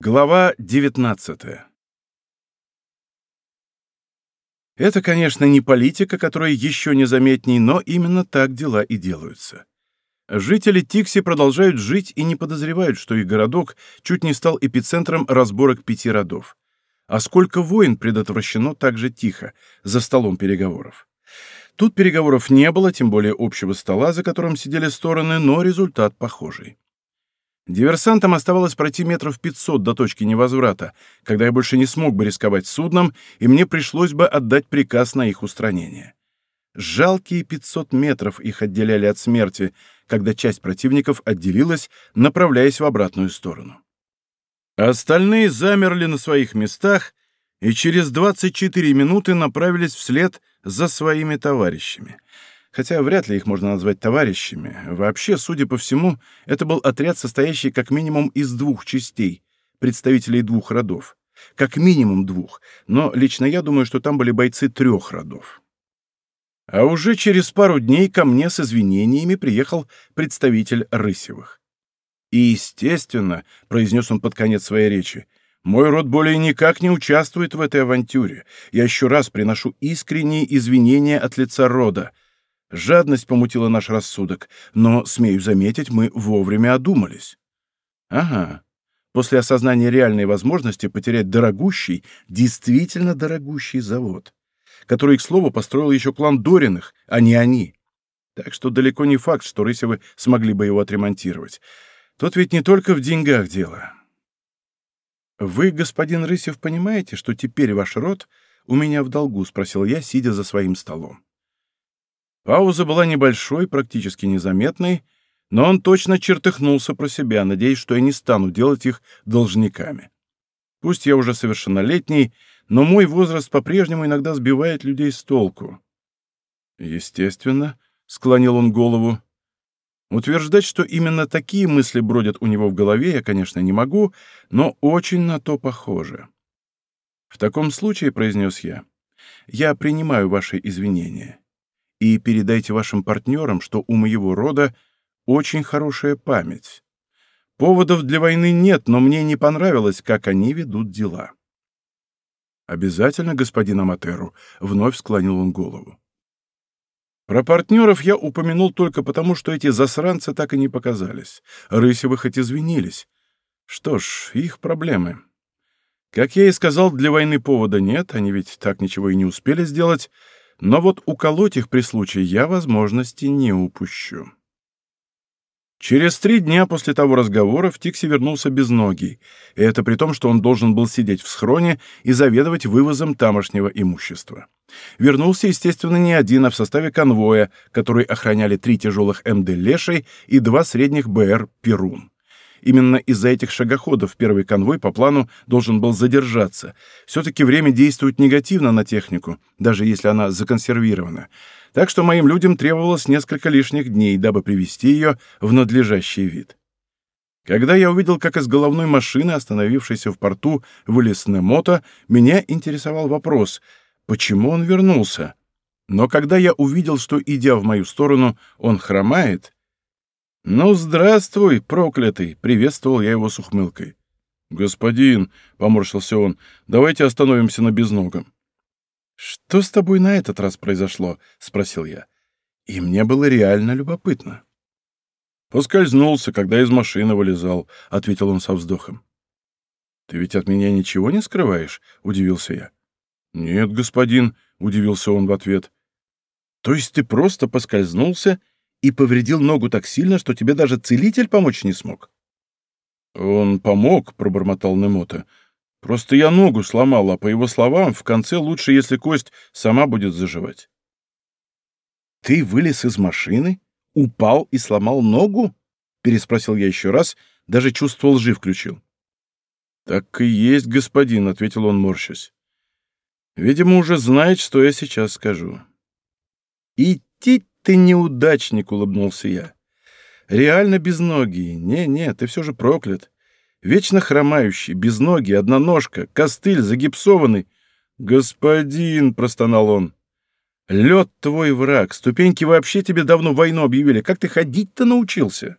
Глава 19 Это, конечно, не политика, которая еще незаметней, но именно так дела и делаются. Жители Тикси продолжают жить и не подозревают, что их городок чуть не стал эпицентром разборок пяти родов. А сколько войн предотвращено так же тихо, за столом переговоров. Тут переговоров не было, тем более общего стола, за которым сидели стороны, но результат похожий. Диверсантам оставалось пройти метров 500 до точки невозврата, когда я больше не смог бы рисковать судном, и мне пришлось бы отдать приказ на их устранение. Жалкие 500 метров их отделяли от смерти, когда часть противников отделилась, направляясь в обратную сторону. Остальные замерли на своих местах и через 24 минуты направились вслед за своими товарищами — хотя вряд ли их можно назвать товарищами. Вообще, судя по всему, это был отряд, состоящий как минимум из двух частей, представителей двух родов. Как минимум двух, но лично я думаю, что там были бойцы трех родов. А уже через пару дней ко мне с извинениями приехал представитель Рысевых. И, естественно, — произнес он под конец своей речи, — мой род более никак не участвует в этой авантюре. Я еще раз приношу искренние извинения от лица рода — Жадность помутила наш рассудок, но, смею заметить, мы вовремя одумались. Ага. После осознания реальной возможности потерять дорогущий, действительно дорогущий завод, который, к слову, построил еще клан Дориных, а не они. Так что далеко не факт, что Рысевы смогли бы его отремонтировать. Тут ведь не только в деньгах дело. «Вы, господин Рысев, понимаете, что теперь ваш род у меня в долгу?» — спросил я, сидя за своим столом. Пауза была небольшой, практически незаметной, но он точно чертыхнулся про себя, надеясь, что я не стану делать их должниками. Пусть я уже совершеннолетний, но мой возраст по-прежнему иногда сбивает людей с толку. Естественно, — склонил он голову. Утверждать, что именно такие мысли бродят у него в голове, я, конечно, не могу, но очень на то похоже. В таком случае, — произнес я, — я принимаю ваши извинения и передайте вашим партнерам, что у моего рода очень хорошая память. Поводов для войны нет, но мне не понравилось, как они ведут дела. «Обязательно, господин Аматеру», — вновь склонил он голову. Про партнеров я упомянул только потому, что эти засранцы так и не показались. Рысевы хоть извинились. Что ж, их проблемы. Как я и сказал, для войны повода нет, они ведь так ничего и не успели сделать, но вот уколоть их при случае я возможности не упущу. Через три дня после того разговора в Тикси вернулся без ноги, и это при том, что он должен был сидеть в схроне и заведовать вывозом тамошнего имущества. Вернулся, естественно, не один, а в составе конвоя, который охраняли три тяжелых МД «Лешей» и два средних БР «Перун». Именно из-за этих шагоходов первый конвой по плану должен был задержаться. Все-таки время действует негативно на технику, даже если она законсервирована. Так что моим людям требовалось несколько лишних дней, дабы привести ее в надлежащий вид. Когда я увидел, как из головной машины, остановившейся в порту, вылез Немото, меня интересовал вопрос, почему он вернулся. Но когда я увидел, что, идя в мою сторону, он хромает, «Ну, здравствуй, проклятый!» — приветствовал я его с ухмылкой. «Господин!» — поморщился он. «Давайте остановимся на безногом». «Что с тобой на этот раз произошло?» — спросил я. И мне было реально любопытно. «Поскользнулся, когда из машины вылезал», — ответил он со вздохом. «Ты ведь от меня ничего не скрываешь?» — удивился я. «Нет, господин», — удивился он в ответ. «То есть ты просто поскользнулся и повредил ногу так сильно, что тебе даже целитель помочь не смог?» «Он помог», — пробормотал Немота. «Просто я ногу сломал, а по его словам, в конце лучше, если кость сама будет заживать». «Ты вылез из машины, упал и сломал ногу?» — переспросил я еще раз, даже чувство лжи включил. «Так и есть, господин», — ответил он, морщась. «Видимо, уже знает, что я сейчас скажу». «Идти ты неудачник!» — улыбнулся я. «Реально без ноги. Не-не, ты все же проклят. Вечно хромающий, без ноги, одноножка, костыль загипсованный». «Господин!» — простонал он. «Лед твой враг. Ступеньки вообще тебе давно войну объявили. Как ты ходить-то научился?»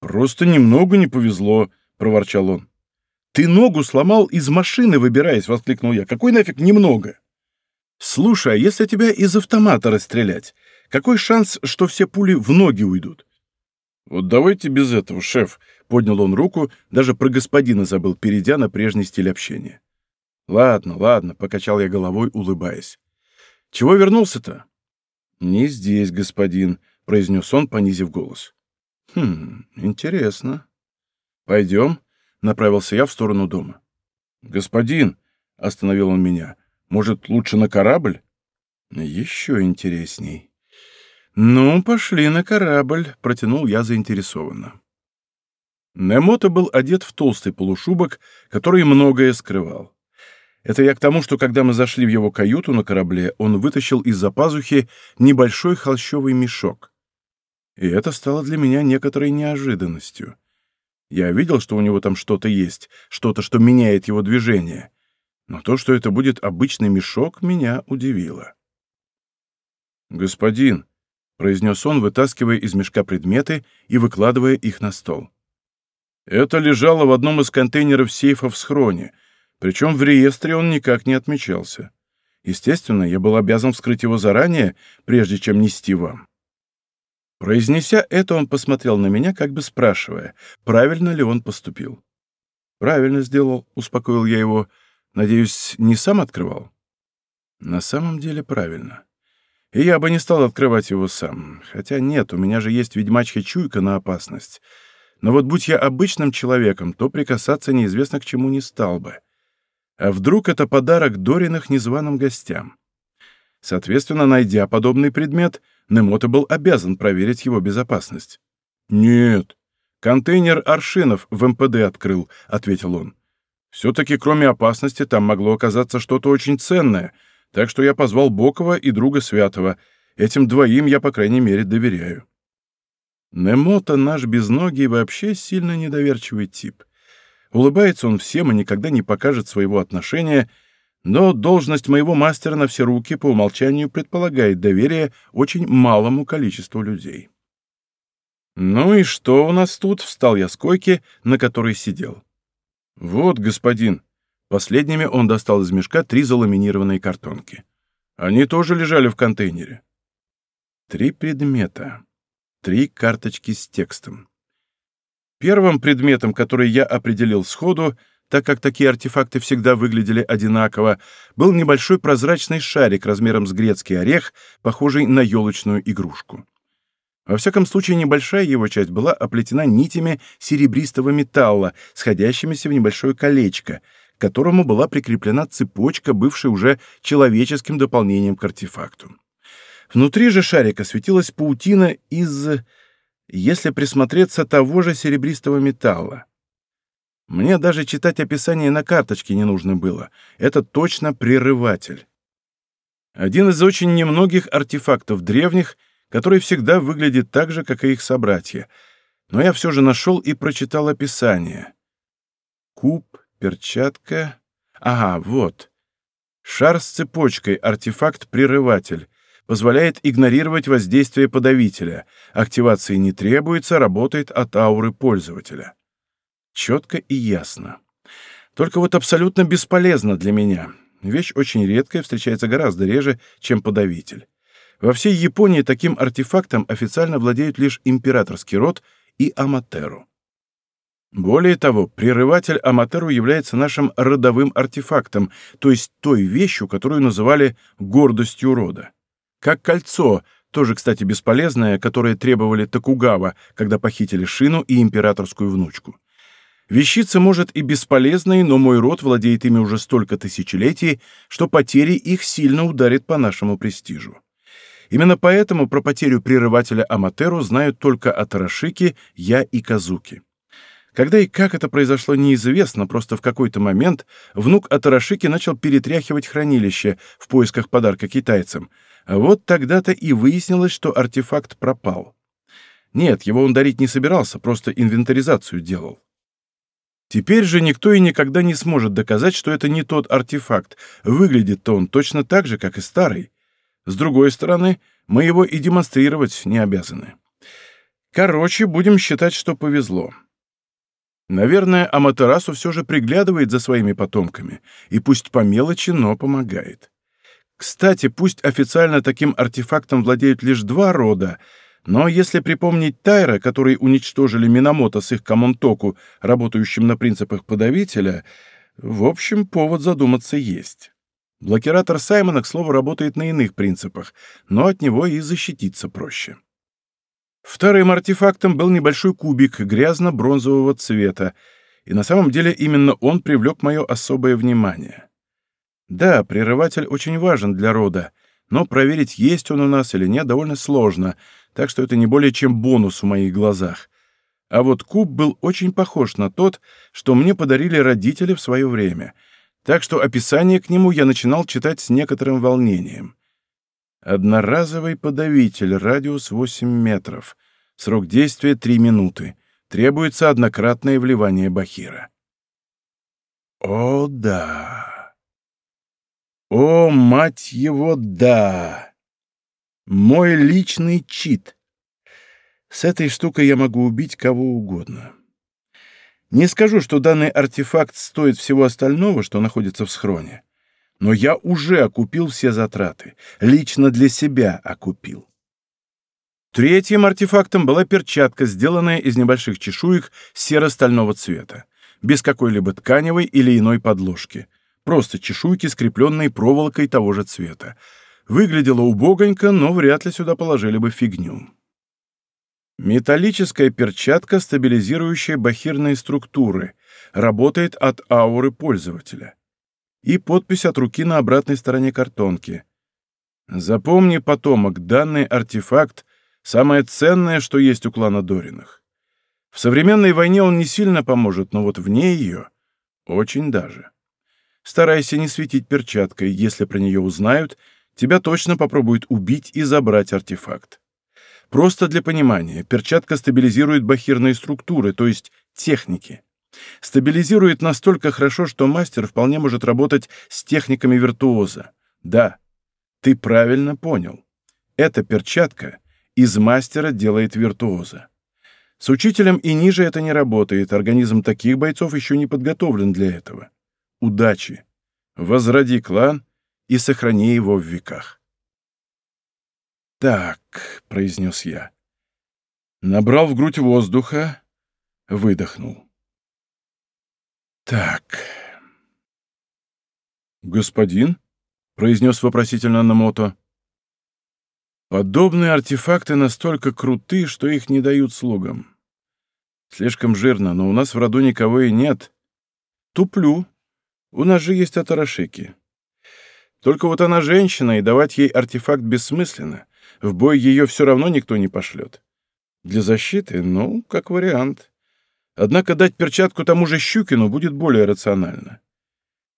«Просто немного не повезло», — проворчал он. «Ты ногу сломал из машины, выбираясь!» — воскликнул я. «Какой нафиг немного?» «Слушай, а если тебя из автомата расстрелять, какой шанс, что все пули в ноги уйдут?» «Вот давайте без этого, шеф», — поднял он руку, даже про господина забыл, перейдя на прежний стиль общения. «Ладно, ладно», — покачал я головой, улыбаясь. «Чего вернулся-то?» «Не здесь, господин», — произнес он, понизив голос. «Хм, интересно. Пойдем», — направился я в сторону дома. «Господин», — остановил он меня, — «может, лучше на корабль?» «Еще интересней». «Ну, пошли на корабль», — протянул я заинтересованно. Немото был одет в толстый полушубок, который многое скрывал. Это я к тому, что когда мы зашли в его каюту на корабле, он вытащил из-за пазухи небольшой холщовый мешок. И это стало для меня некоторой неожиданностью. Я видел, что у него там что-то есть, что-то, что меняет его движение. Но то, что это будет обычный мешок, меня удивило. «Господин», — произнес он, вытаскивая из мешка предметы и выкладывая их на стол. «Это лежало в одном из контейнеров сейфа в схроне, причем в реестре он никак не отмечался. Естественно, я был обязан вскрыть его заранее, прежде чем нести вам. Произнеся это, он посмотрел на меня, как бы спрашивая, правильно ли он поступил. «Правильно сделал», — успокоил я его. «Надеюсь, не сам открывал?» «На самом деле правильно. И я бы не стал открывать его сам. Хотя нет, у меня же есть ведьмачья чуйка на опасность. Но вот будь я обычным человеком, то прикасаться неизвестно к чему не стал бы. А вдруг это подарок Дориных незваным гостям? Соответственно, найдя подобный предмет, Немото был обязан проверить его безопасность. «Нет, контейнер Аршинов в МПД открыл», — ответил он. «Все-таки, кроме опасности, там могло оказаться что-то очень ценное, так что я позвал Бокова и друга Святого. Этим двоим я, по крайней мере, доверяю». Немото наш безногий вообще сильно недоверчивый тип. Улыбается он всем и никогда не покажет своего отношения — но должность моего мастера на все руки по умолчанию предполагает доверие очень малому количеству людей. «Ну и что у нас тут?» — встал я с койки, на которой сидел. «Вот, господин». Последними он достал из мешка три заламинированные картонки. Они тоже лежали в контейнере. Три предмета. Три карточки с текстом. Первым предметом, который я определил сходу, так как такие артефакты всегда выглядели одинаково, был небольшой прозрачный шарик размером с грецкий орех, похожий на елочную игрушку. Во всяком случае, небольшая его часть была оплетена нитями серебристого металла, сходящимися в небольшое колечко, к которому была прикреплена цепочка, бывшая уже человеческим дополнением к артефакту. Внутри же шарика светилась паутина из, если присмотреться, того же серебристого металла. Мне даже читать описание на карточке не нужно было. Это точно прерыватель. Один из очень немногих артефактов древних, который всегда выглядит так же, как и их собратья. Но я все же нашел и прочитал описание. Куб, перчатка... Ага, вот. Шар с цепочкой, артефакт-прерыватель. Позволяет игнорировать воздействие подавителя. Активации не требуется, работает от ауры пользователя. Четко и ясно. Только вот абсолютно бесполезно для меня. Вещь очень редкая, встречается гораздо реже, чем подавитель. Во всей Японии таким артефактом официально владеют лишь императорский род и Аматеру. Более того, прерыватель Аматеру является нашим родовым артефактом, то есть той вещью, которую называли гордостью рода. Как кольцо, тоже, кстати, бесполезное, которое требовали Токугава, когда похитили Шину и императорскую внучку. Вещица, может, и бесполезные, но мой род владеет ими уже столько тысячелетий, что потери их сильно ударит по нашему престижу. Именно поэтому про потерю прерывателя Аматеру знают только Атарашики, я и Казуки. Когда и как это произошло, неизвестно, просто в какой-то момент внук Атарашики начал перетряхивать хранилище в поисках подарка китайцам. Вот тогда-то и выяснилось, что артефакт пропал. Нет, его он дарить не собирался, просто инвентаризацию делал. Теперь же никто и никогда не сможет доказать, что это не тот артефакт. Выглядит-то он точно так же, как и старый. С другой стороны, мы его и демонстрировать не обязаны. Короче, будем считать, что повезло. Наверное, Аматерасу все же приглядывает за своими потомками, и пусть по мелочи, но помогает. Кстати, пусть официально таким артефактом владеют лишь два рода, но если припомнить Тайра, которые уничтожили Минамото с их Камонтоку, работающим на принципах подавителя, в общем, повод задуматься есть. Блокиратор Саймона, к слову, работает на иных принципах, но от него и защититься проще. Вторым артефактом был небольшой кубик грязно-бронзового цвета, и на самом деле именно он привлек мое особое внимание. Да, прерыватель очень важен для рода, но проверить, есть он у нас или нет, довольно сложно, так что это не более чем бонус в моих глазах. А вот куб был очень похож на тот, что мне подарили родители в свое время, так что описание к нему я начинал читать с некоторым волнением. Одноразовый подавитель, радиус 8 метров. Срок действия 3 минуты. Требуется однократное вливание бахира. О, да. О, мать его, да. Мой личный чит. С этой штукой я могу убить кого угодно. Не скажу, что данный артефакт стоит всего остального, что находится в схроне. Но я уже окупил все затраты. Лично для себя окупил. Третьим артефактом была перчатка, сделанная из небольших чешуек серо-стального цвета, без какой-либо тканевой или иной подложки. Просто чешуйки, скрепленные проволокой того же цвета. Выглядело убогонько, но вряд ли сюда положили бы фигню. Металлическая перчатка, стабилизирующая бахирные структуры, работает от ауры пользователя и подпись от руки на обратной стороне картонки. Запомни, потомок, данный артефакт — самое ценное, что есть у клана Дориных. В современной войне он не сильно поможет, но вот вне ее — очень даже. Старайся не светить перчаткой, если про нее узнают, тебя точно попробуют убить и забрать артефакт. Просто для понимания, перчатка стабилизирует бахирные структуры, то есть техники. Стабилизирует настолько хорошо, что мастер вполне может работать с техниками виртуоза. Да, ты правильно понял. Эта перчатка из мастера делает виртуоза. С учителем и ниже это не работает, организм таких бойцов еще не подготовлен для этого. Удачи! Возроди клан и сохрани его в веках. «Так», — произнес я. Набрал в грудь воздуха, выдохнул. «Так...» «Господин?» — произнес вопросительно Намото. «Подобные артефакты настолько круты, что их не дают слугам. Слишком жирно, но у нас в роду никого и нет. Туплю. У нас же есть Атарашики. Только вот она женщина, и давать ей артефакт бессмысленно. В бой ее все равно никто не пошлет. Для защиты, ну, как вариант». Однако дать перчатку тому же Щукину будет более рационально.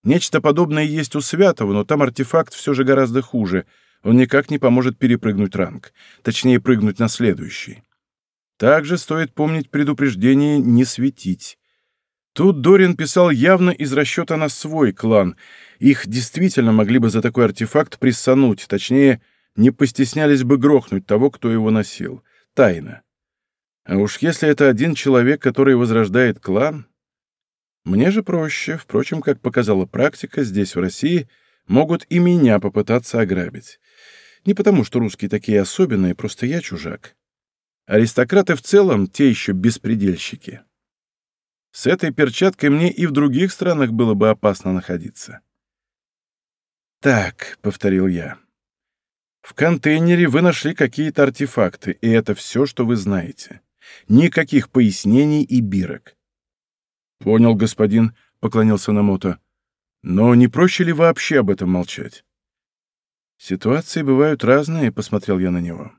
Нечто подобное есть у Святого, но там артефакт все же гораздо хуже. Он никак не поможет перепрыгнуть ранг, точнее, прыгнуть на следующий. Также стоит помнить предупреждение «не светить». Тут Дорин писал явно из расчета на свой клан. Их действительно могли бы за такой артефакт приссануть, точнее, не постеснялись бы грохнуть того, кто его носил. Тайно. А уж если это один человек, который возрождает клан... Мне же проще, впрочем, как показала практика, здесь, в России, могут и меня попытаться ограбить. Не потому, что русские такие особенные, просто я чужак. Аристократы в целом — те еще беспредельщики. С этой перчаткой мне и в других странах было бы опасно находиться. «Так», — повторил я, — «в контейнере вы нашли какие-то артефакты, и это все, что вы знаете. Никаких пояснений и бирок. «Понял, господин», — поклонился Намото. «Но не проще ли вообще об этом молчать?» «Ситуации бывают разные», — посмотрел я на него.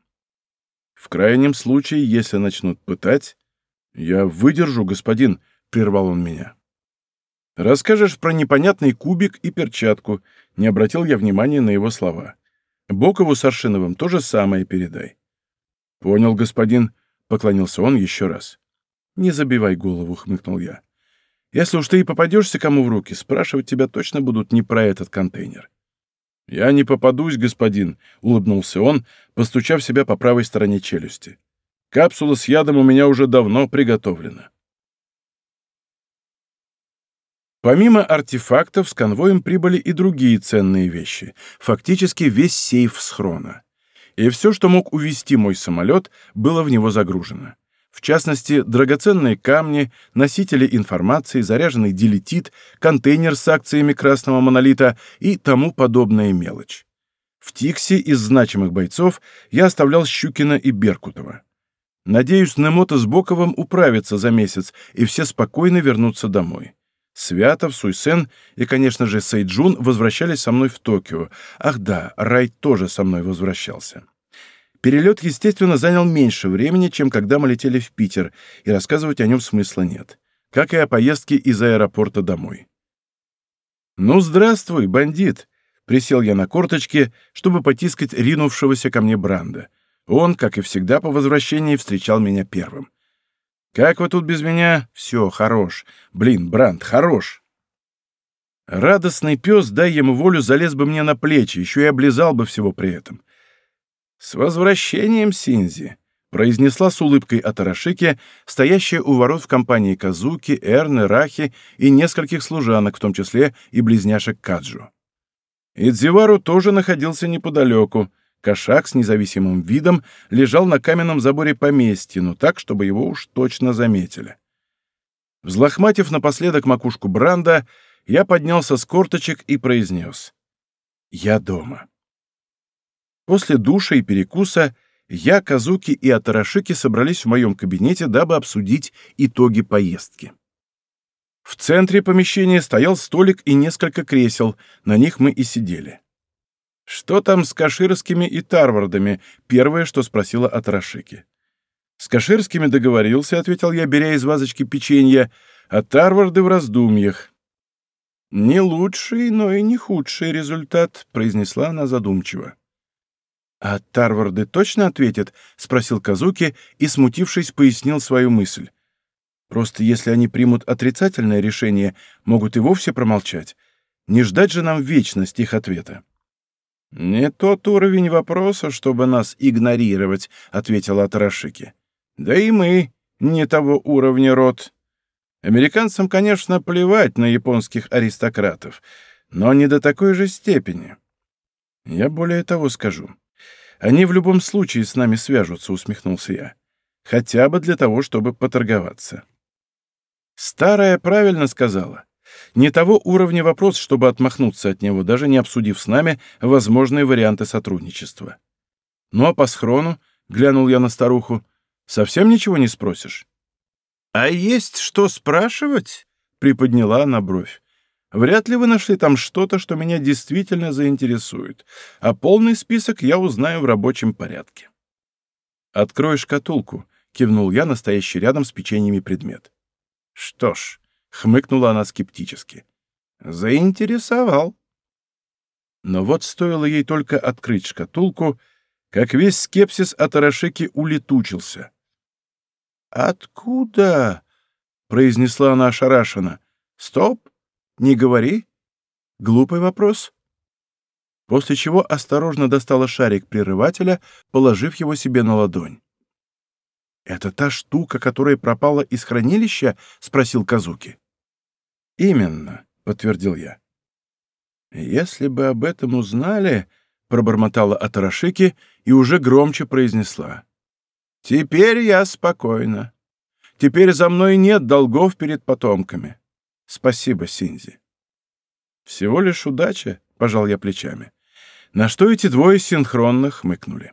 «В крайнем случае, если начнут пытать...» «Я выдержу, господин», — прервал он меня. «Расскажешь про непонятный кубик и перчатку», — не обратил я внимания на его слова. «Бокову с Аршиновым то же самое передай». «Понял, господин», — поклонился он еще раз. «Не забивай голову», — хмыкнул я. «Если уж ты и попадешься кому в руки, спрашивать тебя точно будут не про этот контейнер». «Я не попадусь, господин», — улыбнулся он, постучав себя по правой стороне челюсти. «Капсула с ядом у меня уже давно приготовлена». Помимо артефактов, с конвоем прибыли и другие ценные вещи, фактически весь сейф схрона. И все, что мог увести мой самолет, было в него загружено. В частности, драгоценные камни, носители информации, заряженный дилетит, контейнер с акциями красного монолита и тому подобная мелочь. В Тиксе из значимых бойцов я оставлял Щукина и Беркутова. Надеюсь, Немота с Боковым управятся за месяц, и все спокойно вернутся домой. Святов, Суйсен и, конечно же, Сейджун возвращались со мной в Токио. Ах да, Рай тоже со мной возвращался. Перелет, естественно, занял меньше времени, чем когда мы летели в Питер, и рассказывать о нем смысла нет. Как и о поездке из аэропорта домой. «Ну, здравствуй, бандит!» Присел я на корточки, чтобы потискать ринувшегося ко мне Бранда. Он, как и всегда по возвращении, встречал меня первым. «Как вы тут без меня?» «Все, хорош. Блин, Бранд, хорош!» Радостный пес, дай ему волю, залез бы мне на плечи, еще и облизал бы всего при этом. «С возвращением, Синзи!» — произнесла с улыбкой Атарашики, стоящая у ворот в компании Казуки, Эрны, Рахи и нескольких служанок, в том числе и близняшек Каджу. Идзивару тоже находился неподалеку. Кошак с независимым видом лежал на каменном заборе поместья, но так, чтобы его уж точно заметили. Взлохматив напоследок макушку Бранда, я поднялся с корточек и произнес. «Я дома». После душа и перекуса я, Казуки и Атарашики собрались в моем кабинете, дабы обсудить итоги поездки. В центре помещения стоял столик и несколько кресел, на них мы и сидели. «Что там с Каширскими и Тарвардами?» — первое, что спросила Атарашики. «С Каширскими договорился», — ответил я, беря из вазочки печенье, «а Тарварды в раздумьях». «Не лучший, но и не худший результат», — произнесла она задумчиво. «А Тарварды точно ответят?» — спросил Казуки и, смутившись, пояснил свою мысль. «Просто если они примут отрицательное решение, могут и вовсе промолчать. Не ждать же нам вечность их ответа». «Не тот уровень вопроса, чтобы нас игнорировать», — ответила Тарашики. «Да и мы не того уровня род. Американцам, конечно, плевать на японских аристократов, но не до такой же степени. Я более того скажу. Они в любом случае с нами свяжутся, усмехнулся я. Хотя бы для того, чтобы поторговаться. Старая правильно сказала. Не того уровня вопрос, чтобы отмахнуться от него, даже не обсудив с нами возможные варианты сотрудничества. Ну а по схрону, глянул я на старуху, совсем ничего не спросишь. А есть что спрашивать? Приподняла она бровь. Вряд ли вы нашли там что-то, что меня действительно заинтересует, а полный список я узнаю в рабочем порядке. «Открой шкатулку», — кивнул я, настоящий рядом с печеньями предмет. «Что ж», — хмыкнула она скептически, — «заинтересовал». Но вот стоило ей только открыть шкатулку, как весь скепсис от Арашеки улетучился. «Откуда?» — произнесла она ошарашенно. «Стоп! Не говори. Глупый вопрос. После чего осторожно достала шарик прерывателя, положив его себе на ладонь. «Это та штука, которая пропала из хранилища?» — спросил Казуки. «Именно», — подтвердил я. «Если бы об этом узнали...» — пробормотала Атарашики и уже громче произнесла. «Теперь я спокойна. Теперь за мной нет долгов перед потомками. Спасибо, Синзи. Всего лишь удача, пожал я плечами. На что эти двое синхронно хмыкнули.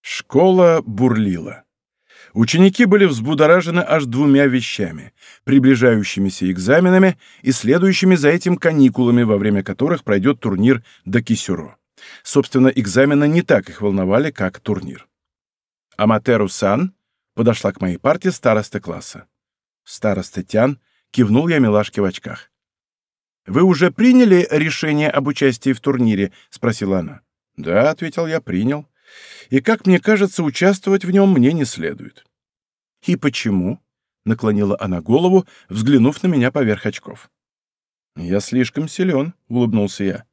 Школа бурлила. Ученики были взбудоражены аж двумя вещами — приближающимися экзаменами и следующими за этим каникулами, во время которых пройдет турнир до Кисюро. Собственно, экзамены не так их волновали, как турнир. Аматеру-сан подошла к моей партии староста класса. Староста Тян, кивнул я милашке в очках. «Вы уже приняли решение об участии в турнире?» — спросила она. «Да», — ответил я, — «принял. И, как мне кажется, участвовать в нем мне не следует». «И почему?» — наклонила она голову, взглянув на меня поверх очков. «Я слишком силен», — улыбнулся я.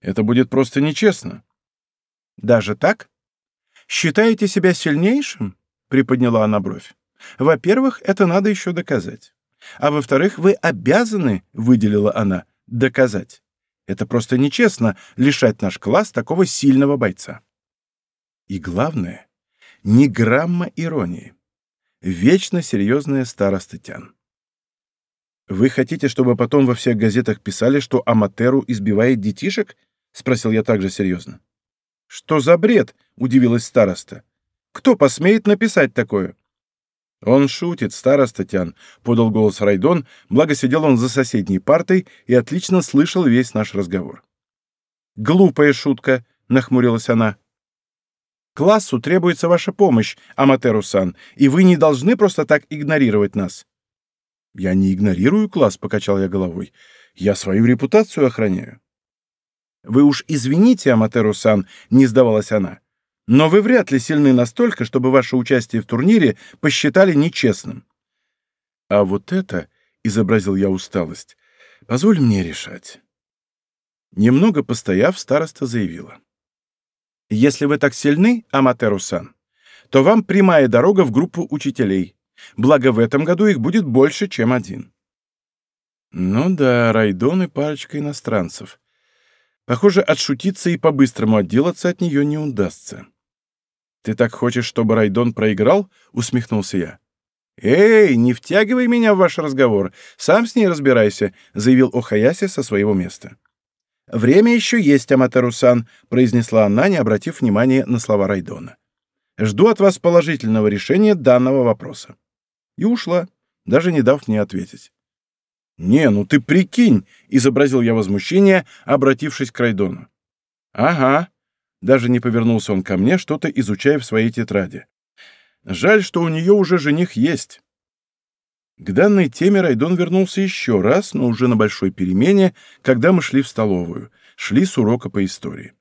«Это будет просто нечестно». «Даже так? Считаете себя сильнейшим?» — приподняла она бровь. Во-первых, это надо еще доказать. А во-вторых, вы обязаны, выделила она, доказать. Это просто нечестно лишать наш класс такого сильного бойца. И главное, ни грамма иронии. Вечно серьезная староста Тян. «Вы хотите, чтобы потом во всех газетах писали, что Аматеру избивает детишек?» — спросил я также серьезно. «Что за бред?» — удивилась староста. «Кто посмеет написать такое?» «Он шутит, староста Тян», — подал голос Райдон, благо сидел он за соседней партой и отлично слышал весь наш разговор. «Глупая шутка», — нахмурилась она. «Классу требуется ваша помощь, Аматеру-сан, и вы не должны просто так игнорировать нас». «Я не игнорирую класс», — покачал я головой. «Я свою репутацию охраняю». «Вы уж извините, Аматеру-сан», — не сдавалась она. «Но вы вряд ли сильны настолько, чтобы ваше участие в турнире посчитали нечестным». «А вот это», — изобразил я усталость, — «позволь мне решать». Немного постояв, староста заявила. «Если вы так сильны, Аматеру-сан, то вам прямая дорога в группу учителей. Благо в этом году их будет больше, чем один». Ну да, Райдон и парочка иностранцев. Похоже, отшутиться и по-быстрому отделаться от нее не удастся. «Ты так хочешь, чтобы Райдон проиграл?» — усмехнулся я. «Эй, не втягивай меня в ваш разговор. Сам с ней разбирайся», — заявил Охаяси со своего места. «Время еще есть, Аматеру-сан», — произнесла она, не обратив внимания на слова Райдона. «Жду от вас положительного решения данного вопроса». И ушла, даже не дав мне ответить. «Не, ну ты прикинь!» — изобразил я возмущение, обратившись к Райдону. «Ага». Даже не повернулся он ко мне, что-то изучая в своей тетради. «Жаль, что у нее уже жених есть». К данной теме Райдон вернулся еще раз, но уже на большой перемене, когда мы шли в столовую, шли с урока по истории.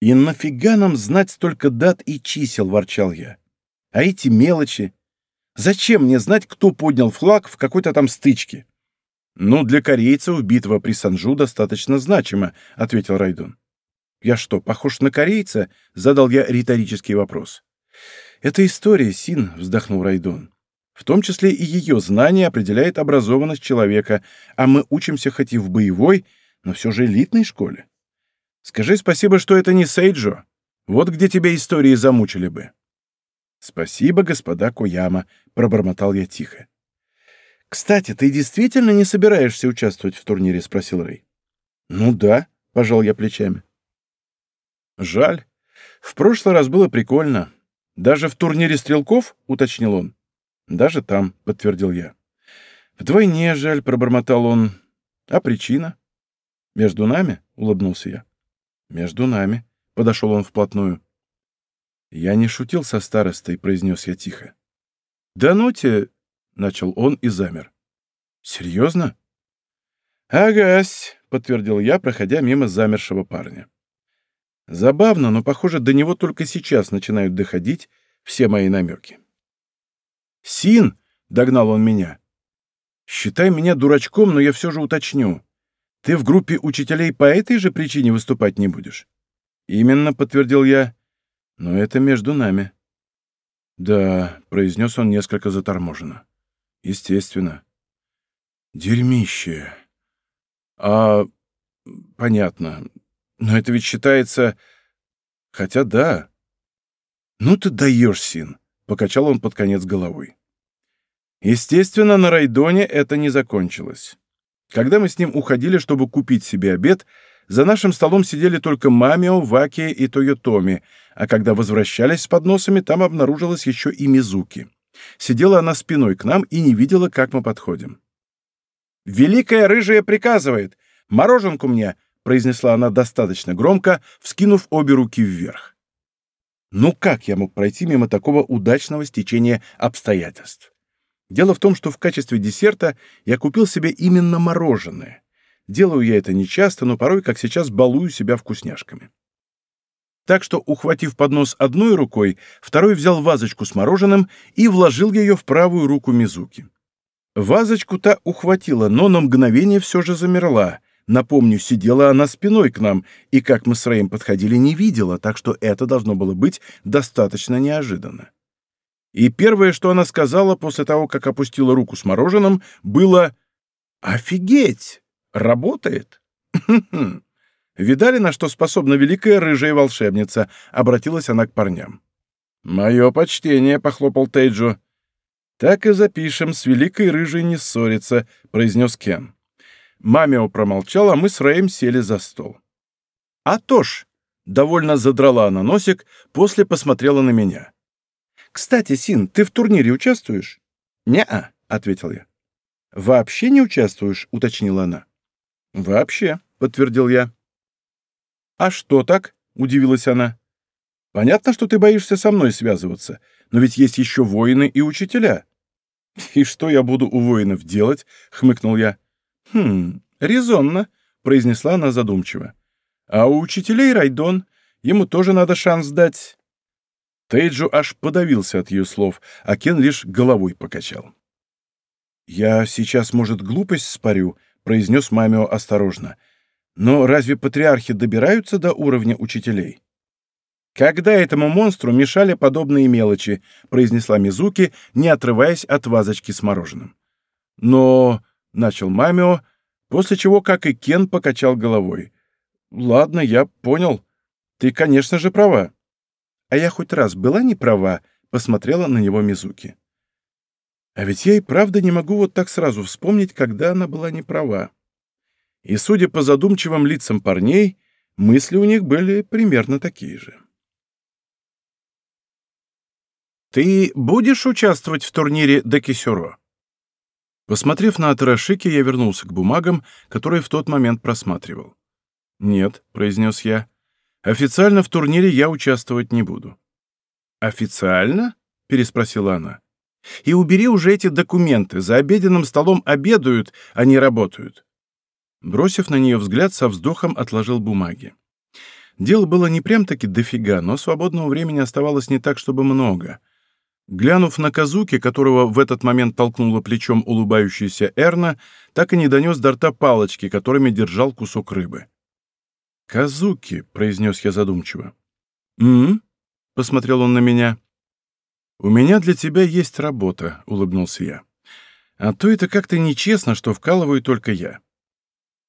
«И нафига нам знать столько дат и чисел?» — ворчал я. «А эти мелочи? Зачем мне знать, кто поднял флаг в какой-то там стычке?» «Ну, для корейцев битва при Санжу достаточно значима», — ответил Райдон. «Я что, похож на корейца?» — задал я риторический вопрос. «Это история, Син», — вздохнул Райдон. «В том числе и ее знание определяет образованность человека, а мы учимся хоть и в боевой, но все же элитной школе. Скажи спасибо, что это не Сейджо. Вот где тебя истории замучили бы». «Спасибо, господа Кояма», — пробормотал я тихо. «Кстати, ты действительно не собираешься участвовать в турнире?» — спросил Рэй. «Ну да», — пожал я плечами. «Жаль. В прошлый раз было прикольно. Даже в турнире стрелков?» — уточнил он. «Даже там», — подтвердил я. «Вдвойне жаль», — пробормотал он. «А причина?» «Между нами?» — улыбнулся я. «Между нами», — подошел он вплотную. «Я не шутил со старостой», — произнес я тихо. «Да ну те...» — начал он и замер. «Серьезно?» «Агась», — подтвердил я, проходя мимо замершего парня. Забавно, но, похоже, до него только сейчас начинают доходить все мои намеки. «Син!» — догнал он меня. «Считай меня дурачком, но я все же уточню. Ты в группе учителей по этой же причине выступать не будешь?» «Именно», — подтвердил я. «Но это между нами». «Да», — произнес он несколько заторможенно. Естественно. Дерьмище. А... Понятно. Но это ведь считается... Хотя да. Ну ты даешь, Син. Покачал он под конец головой. Естественно, на Райдоне это не закончилось. Когда мы с ним уходили, чтобы купить себе обед, за нашим столом сидели только Мамио, Вакия и Тойотоми, а когда возвращались с подносами, там обнаружилась еще и Мизуки. Сидела она спиной к нам и не видела, как мы подходим. «Великая рыжая приказывает! Мороженку мне!» — произнесла она достаточно громко, вскинув обе руки вверх. Ну как я мог пройти мимо такого удачного стечения обстоятельств? Дело в том, что в качестве десерта я купил себе именно мороженое. Делаю я это нечасто, но порой, как сейчас, балую себя вкусняшками. Так что, ухватив поднос одной рукой, второй взял вазочку с мороженым и вложил ее в правую руку Мизуки. Вазочку та ухватила, но на мгновение все же замерла. Напомню, сидела она спиной к нам, и как мы с Рэем подходили, не видела, так что это должно было быть достаточно неожиданно. И первое, что она сказала после того, как опустила руку с мороженым, было «Офигеть! Работает!» «Видали, на что способна великая рыжая волшебница?» — обратилась она к парням. «Мое почтение», — похлопал Тейджу. «Так и запишем, с великой рыжей не ссориться», — произнес Кен. Мамио промолчал, а мы с Рэем сели за стол. «А то ж!» — довольно задрала она носик, после посмотрела на меня. «Кстати, Син, ты в турнире участвуешь?» «Не-а», — ответил я. «Вообще не участвуешь?» — уточнила она. «Вообще», — подтвердил я. «А что так?» — удивилась она. «Понятно, что ты боишься со мной связываться, но ведь есть еще воины и учителя». «И что я буду у воинов делать?» — хмыкнул я. «Хм, резонно», — произнесла она задумчиво. «А у учителей Райдон, ему тоже надо шанс дать». Тейджу аж подавился от ее слов, а Кен лишь головой покачал. «Я сейчас, может, глупость спорю», — произнес Мамио осторожно. «Но разве патриархи добираются до уровня учителей?» «Когда этому монстру мешали подобные мелочи», — произнесла Мизуки, не отрываясь от вазочки с мороженым. «Но...» — начал Мамио, после чего, как и Кен, покачал головой. «Ладно, я понял. Ты, конечно же, права». «А я хоть раз была не права?» — посмотрела на него Мизуки. «А ведь я и правда не могу вот так сразу вспомнить, когда она была не права». И, судя по задумчивым лицам парней, мысли у них были примерно такие же. «Ты будешь участвовать в турнире Декисюро?» Посмотрев на Атарашики, я вернулся к бумагам, которые в тот момент просматривал. «Нет», — произнес я, — «официально в турнире я участвовать не буду». «Официально?» — переспросила она. «И убери уже эти документы. За обеденным столом обедают, а не работают». Бросив на нее взгляд, со вздохом отложил бумаги. Дело было не прям-таки дофига, но свободного времени оставалось не так, чтобы много — Глянув на Казуки, которого в этот момент толкнула плечом улыбающаяся Эрна, так и не донес до рта палочки, которыми держал кусок рыбы. «Казуки», — произнес я задумчиво. «М-м?» — посмотрел он на меня. «У меня для тебя есть работа», — улыбнулся я. «А то это как-то нечестно, что вкалываю только я».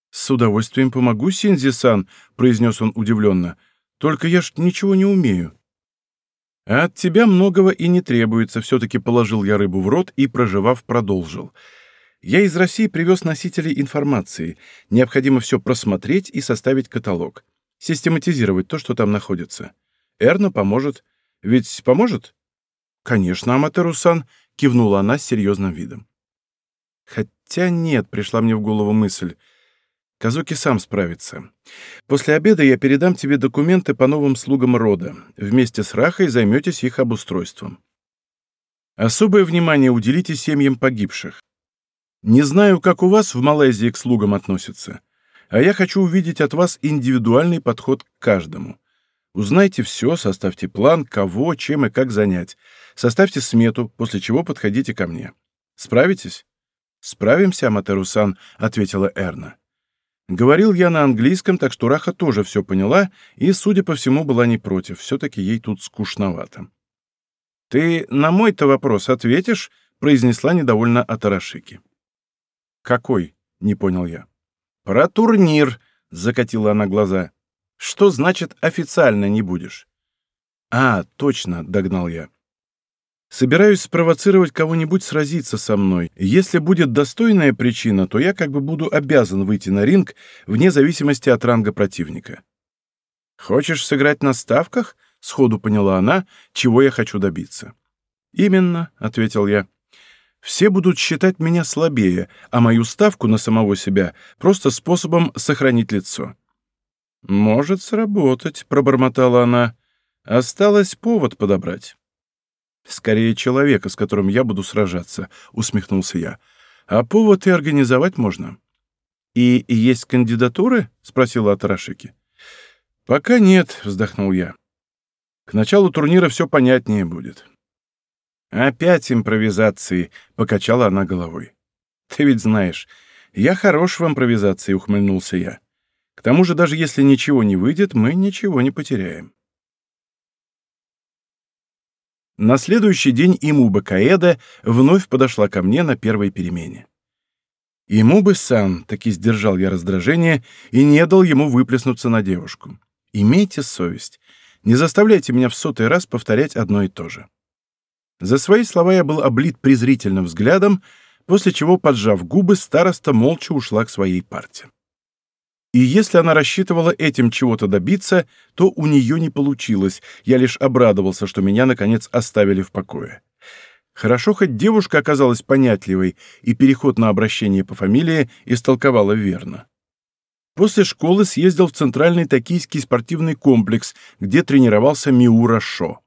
«С удовольствием помогу, Синзи-сан», — произнес он удивленно. «Только я ж ничего не умею». А от тебя многого и не требуется, все-таки положил я рыбу в рот и, проживав, продолжил. Я из России привез носителей информации. Необходимо все просмотреть и составить каталог. Систематизировать то, что там находится. Эрна поможет. Ведь поможет? Конечно, Аматеру-сан, кивнула она с серьезным видом. Хотя нет, пришла мне в голову мысль. Казуки сам справится. После обеда я передам тебе документы по новым слугам рода. Вместе с Рахой займетесь их обустройством. Особое внимание уделите семьям погибших. Не знаю, как у вас в Малайзии к слугам относятся, а я хочу увидеть от вас индивидуальный подход к каждому. Узнайте все, составьте план, кого, чем и как занять. Составьте смету, после чего подходите ко мне. Справитесь? Справимся, Аматеру-сан, ответила Эрна. Говорил я на английском, так что Раха тоже все поняла и, судя по всему, была не против. Все-таки ей тут скучновато. «Ты на мой-то вопрос ответишь?» — произнесла недовольно Атарашики. «Какой?» — не понял я. «Про турнир», — закатила она глаза. «Что значит официально не будешь?» «А, точно», — догнал я. Собираюсь спровоцировать кого-нибудь сразиться со мной. Если будет достойная причина, то я как бы буду обязан выйти на ринг вне зависимости от ранга противника. «Хочешь сыграть на ставках?» — сходу поняла она, чего я хочу добиться. «Именно», — ответил я. «Все будут считать меня слабее, а мою ставку на самого себя просто способом сохранить лицо». «Может сработать», — пробормотала она. «Осталось повод подобрать». «Скорее человека, с которым я буду сражаться», — усмехнулся я. «А повод и организовать можно». «И есть кандидатуры?» — спросила Атарашики. «Пока нет», — вздохнул я. «К началу турнира все понятнее будет». «Опять импровизации», — покачала она головой. «Ты ведь знаешь, я хорош в импровизации», — ухмыльнулся я. «К тому же, даже если ничего не выйдет, мы ничего не потеряем». На следующий день Имуба Каэда вновь подошла ко мне на первой перемене. Ему бы сан, таки сдержал я раздражение и не дал ему выплеснуться на девушку. Имейте совесть. Не заставляйте меня в сотый раз повторять одно и то же. За свои слова я был облит презрительным взглядом, после чего, поджав губы, староста молча ушла к своей парте. И если она рассчитывала этим чего-то добиться, то у нее не получилось, я лишь обрадовался, что меня, наконец, оставили в покое. Хорошо, хоть девушка оказалась понятливой, и переход на обращение по фамилии истолковала верно. После школы съездил в Центральный Токийский спортивный комплекс, где тренировался Миура Шо.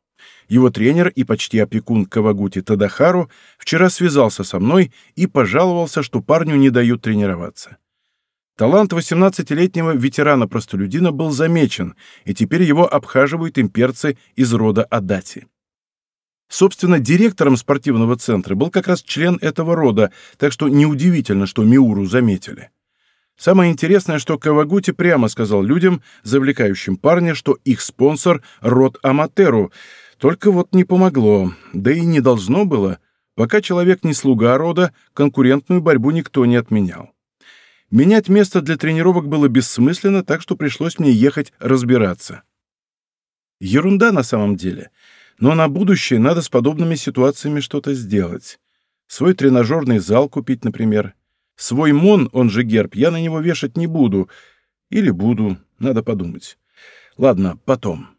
Его тренер и почти опекун Кавагути Тадахару вчера связался со мной и пожаловался, что парню не дают тренироваться. Талант 18-летнего ветерана-простолюдина был замечен, и теперь его обхаживают имперцы из рода Адати. Собственно, директором спортивного центра был как раз член этого рода, так что неудивительно, что Миуру заметили. Самое интересное, что Кавагути прямо сказал людям, завлекающим парня, что их спонсор — род Аматеру, только вот не помогло, да и не должно было. Пока человек не слуга рода, конкурентную борьбу никто не отменял. Менять место для тренировок было бессмысленно, так что пришлось мне ехать разбираться. Ерунда на самом деле. Но на будущее надо с подобными ситуациями что-то сделать. Свой тренажерный зал купить, например. Свой МОН, он же герб, я на него вешать не буду. Или буду, надо подумать. Ладно, потом.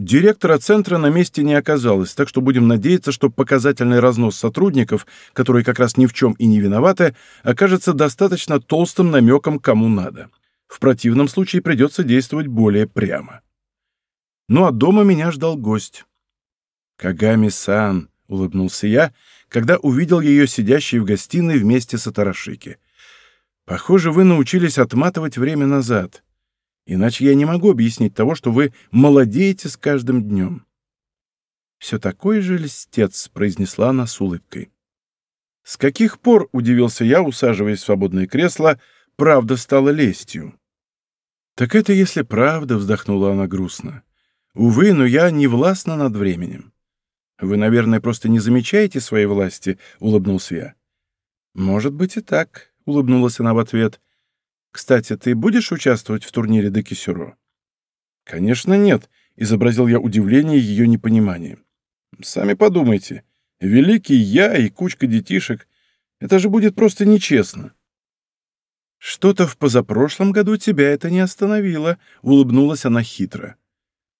Директора центра на месте не оказалось, так что будем надеяться, что показательный разнос сотрудников, которые как раз ни в чем и не виноваты, окажется достаточно толстым намеком кому надо. В противном случае придется действовать более прямо. Ну а дома меня ждал гость. «Кагами-сан», — улыбнулся я, когда увидел ее сидящей в гостиной вместе с Атарашики. «Похоже, вы научились отматывать время назад». Иначе я не могу объяснить того, что вы молодеете с каждым днем. «Все такой же льстец», — произнесла она с улыбкой. «С каких пор, — удивился я, усаживаясь в свободное кресло, — правда стала лестью?» «Так это если правда», — вздохнула она грустно. «Увы, но я не властна над временем». «Вы, наверное, просто не замечаете своей власти», — улыбнулся я. «Может быть и так», — улыбнулась она в ответ. Кстати, ты будешь участвовать в турнире Декисюро? Конечно, нет, изобразил я удивление ее непониманием. Сами подумайте. Великий я и кучка детишек. Это же будет просто нечестно. Что-то в позапрошлом году тебя это не остановило, улыбнулась она хитро.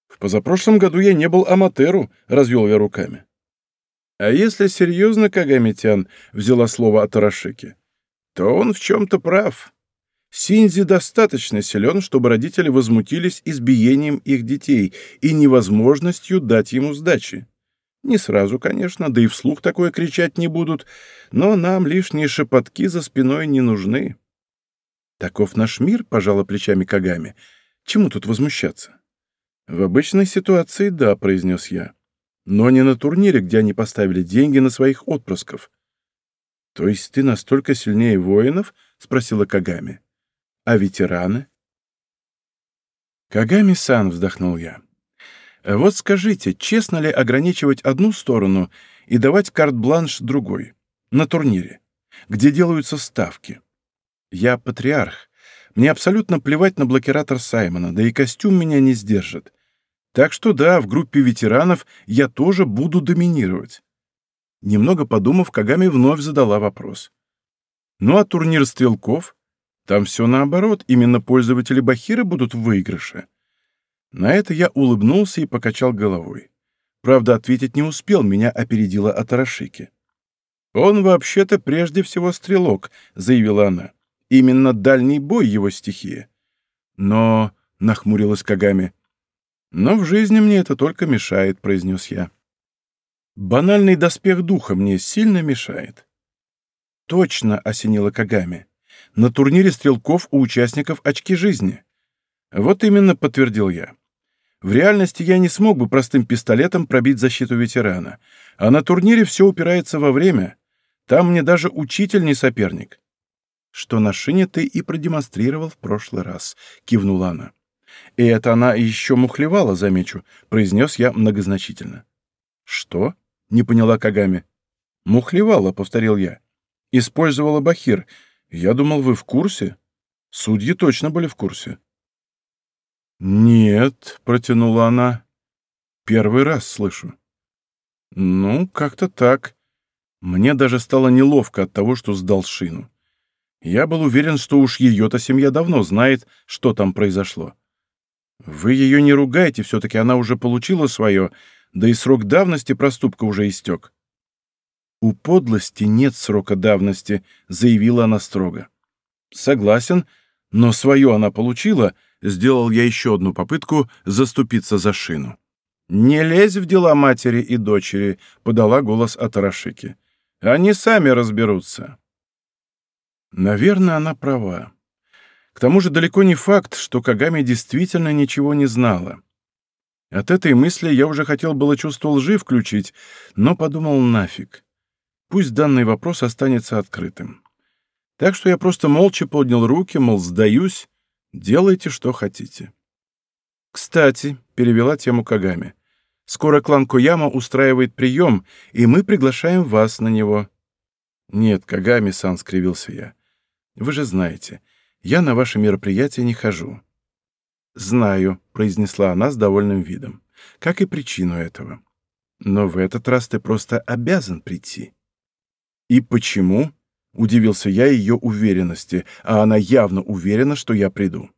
В позапрошлом году я не был аматеру, развел я руками. А если серьезно, Кагамитян, взяла слово от Арашики, то он в чем-то прав. Синзи достаточно силен, чтобы родители возмутились избиением их детей и невозможностью дать ему сдачи. Не сразу, конечно, да и вслух такое кричать не будут, но нам лишние шепотки за спиной не нужны. Таков наш мир, пожала плечами Кагами. Чему тут возмущаться? В обычной ситуации да, произнес я. Но не на турнире, где они поставили деньги на своих отпрысков. То есть ты настолько сильнее воинов? спросила Кагами. А ветераны? Кагами-сан, вздохнул я. Вот скажите, честно ли ограничивать одну сторону и давать карт-бланш другой? На турнире, где делаются ставки. Я патриарх. Мне абсолютно плевать на блокиратор Саймона, да и костюм меня не сдержит. Так что да, в группе ветеранов я тоже буду доминировать. Немного подумав, Кагами вновь задала вопрос. Ну а турнир стрелков? Там все наоборот, именно пользователи Бахира будут в выигрыше. На это я улыбнулся и покачал головой. Правда, ответить не успел, меня опередила Атарашики. «Он вообще-то прежде всего стрелок», — заявила она. «Именно дальний бой его стихия». «Но...» — нахмурилась Кагами. «Но в жизни мне это только мешает», — произнес я. «Банальный доспех духа мне сильно мешает». «Точно», — осенила Кагами на турнире стрелков у участников очки жизни. Вот именно подтвердил я. В реальности я не смог бы простым пистолетом пробить защиту ветерана, а на турнире все упирается во время. Там мне даже учитель не соперник. Что на шине ты и продемонстрировал в прошлый раз, кивнула она. И это она еще мухлевала, замечу, произнес я многозначительно. Что? Не поняла Кагами. Мухлевала, повторил я. Использовала бахир. Я думал, вы в курсе. Судьи точно были в курсе. Нет, протянула она. Первый раз слышу. Ну, как-то так. Мне даже стало неловко от того, что сдал шину. Я был уверен, что уж ее-то семья давно знает, что там произошло. Вы ее не ругайте, все-таки она уже получила свое, да и срок давности проступка уже истек. «У подлости нет срока давности», — заявила она строго. «Согласен, но свое она получила», — сделал я еще одну попытку заступиться за шину. «Не лезь в дела матери и дочери», — подала голос Атарашики. «Они сами разберутся». Наверное, она права. К тому же далеко не факт, что Кагами действительно ничего не знала. От этой мысли я уже хотел было чувство лжи включить, но подумал нафиг. Пусть данный вопрос останется открытым. Так что я просто молча поднял руки, мол, сдаюсь, делайте, что хотите. «Кстати», — перевела тему Кагами, — «скоро клан Кояма устраивает прием, и мы приглашаем вас на него». «Нет, Кагами-сан», — скривился я, — «вы же знаете, я на ваши мероприятия не хожу». «Знаю», — произнесла она с довольным видом, — «как и причину этого. Но в этот раз ты просто обязан прийти». «И почему?» — удивился я ее уверенности, а она явно уверена, что я приду.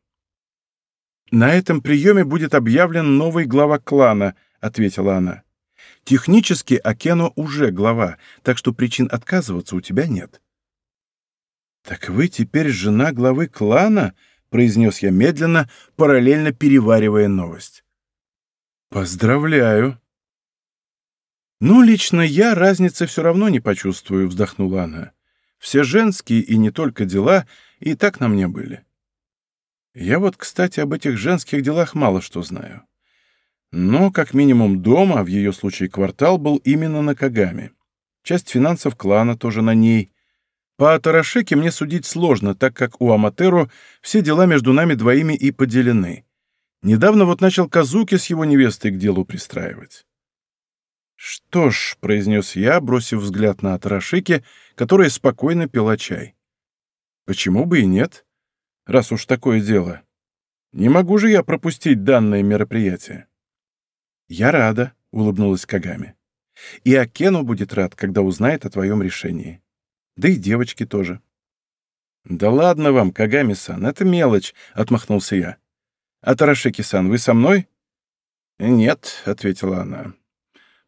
«На этом приеме будет объявлен новый глава клана», — ответила она. «Технически Акено уже глава, так что причин отказываться у тебя нет». «Так вы теперь жена главы клана?» — произнес я медленно, параллельно переваривая новость. «Поздравляю!» «Ну, лично я разницы все равно не почувствую», — вздохнула она. «Все женские и не только дела и так на мне были». Я вот, кстати, об этих женских делах мало что знаю. Но, как минимум, дома, в ее случае квартал, был именно на Кагаме. Часть финансов клана тоже на ней. По Тарашеке мне судить сложно, так как у Аматеру все дела между нами двоими и поделены. Недавно вот начал Казуки с его невестой к делу пристраивать. «Что ж», — произнес я, бросив взгляд на Атарашики, которая спокойно пила чай. «Почему бы и нет? Раз уж такое дело. Не могу же я пропустить данное мероприятие». «Я рада», — улыбнулась Кагами. «И Акену будет рад, когда узнает о твоем решении. Да и девочки тоже». «Да ладно вам, Кагами-сан, это мелочь», — отмахнулся я. «Атарашики-сан, вы со мной?» «Нет», — ответила она.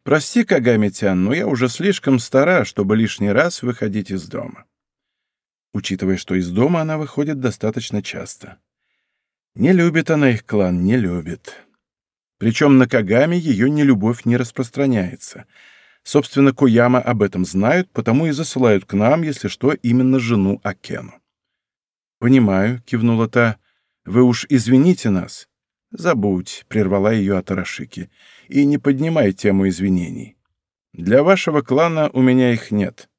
«Прости, Кагамитян, но я уже слишком стара, чтобы лишний раз выходить из дома». Учитывая, что из дома она выходит достаточно часто. Не любит она их клан, не любит. Причем на Кагаме ее нелюбовь не распространяется. Собственно, Кояма об этом знают, потому и засылают к нам, если что, именно жену Акену. «Понимаю», — кивнула та, — «вы уж извините нас». «Забудь», — прервала ее Атарашики, — «и не поднимай тему извинений. Для вашего клана у меня их нет».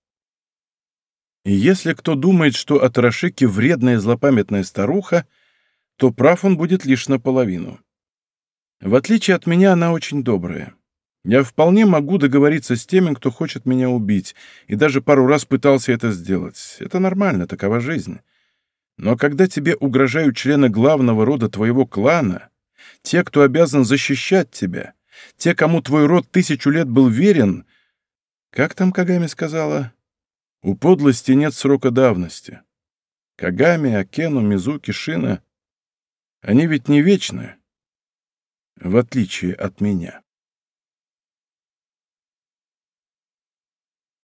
И если кто думает, что Атарашики вредная злопамятная старуха, то прав он будет лишь наполовину. В отличие от меня, она очень добрая. Я вполне могу договориться с теми, кто хочет меня убить, и даже пару раз пытался это сделать. Это нормально, такова жизнь. Но когда тебе угрожают члены главного рода твоего клана, те, кто обязан защищать тебя, те, кому твой род тысячу лет был верен... Как там Кагами сказала? У подлости нет срока давности. Кагами, Акену, Мизуки, Шина... Они ведь не вечны, в отличие от меня.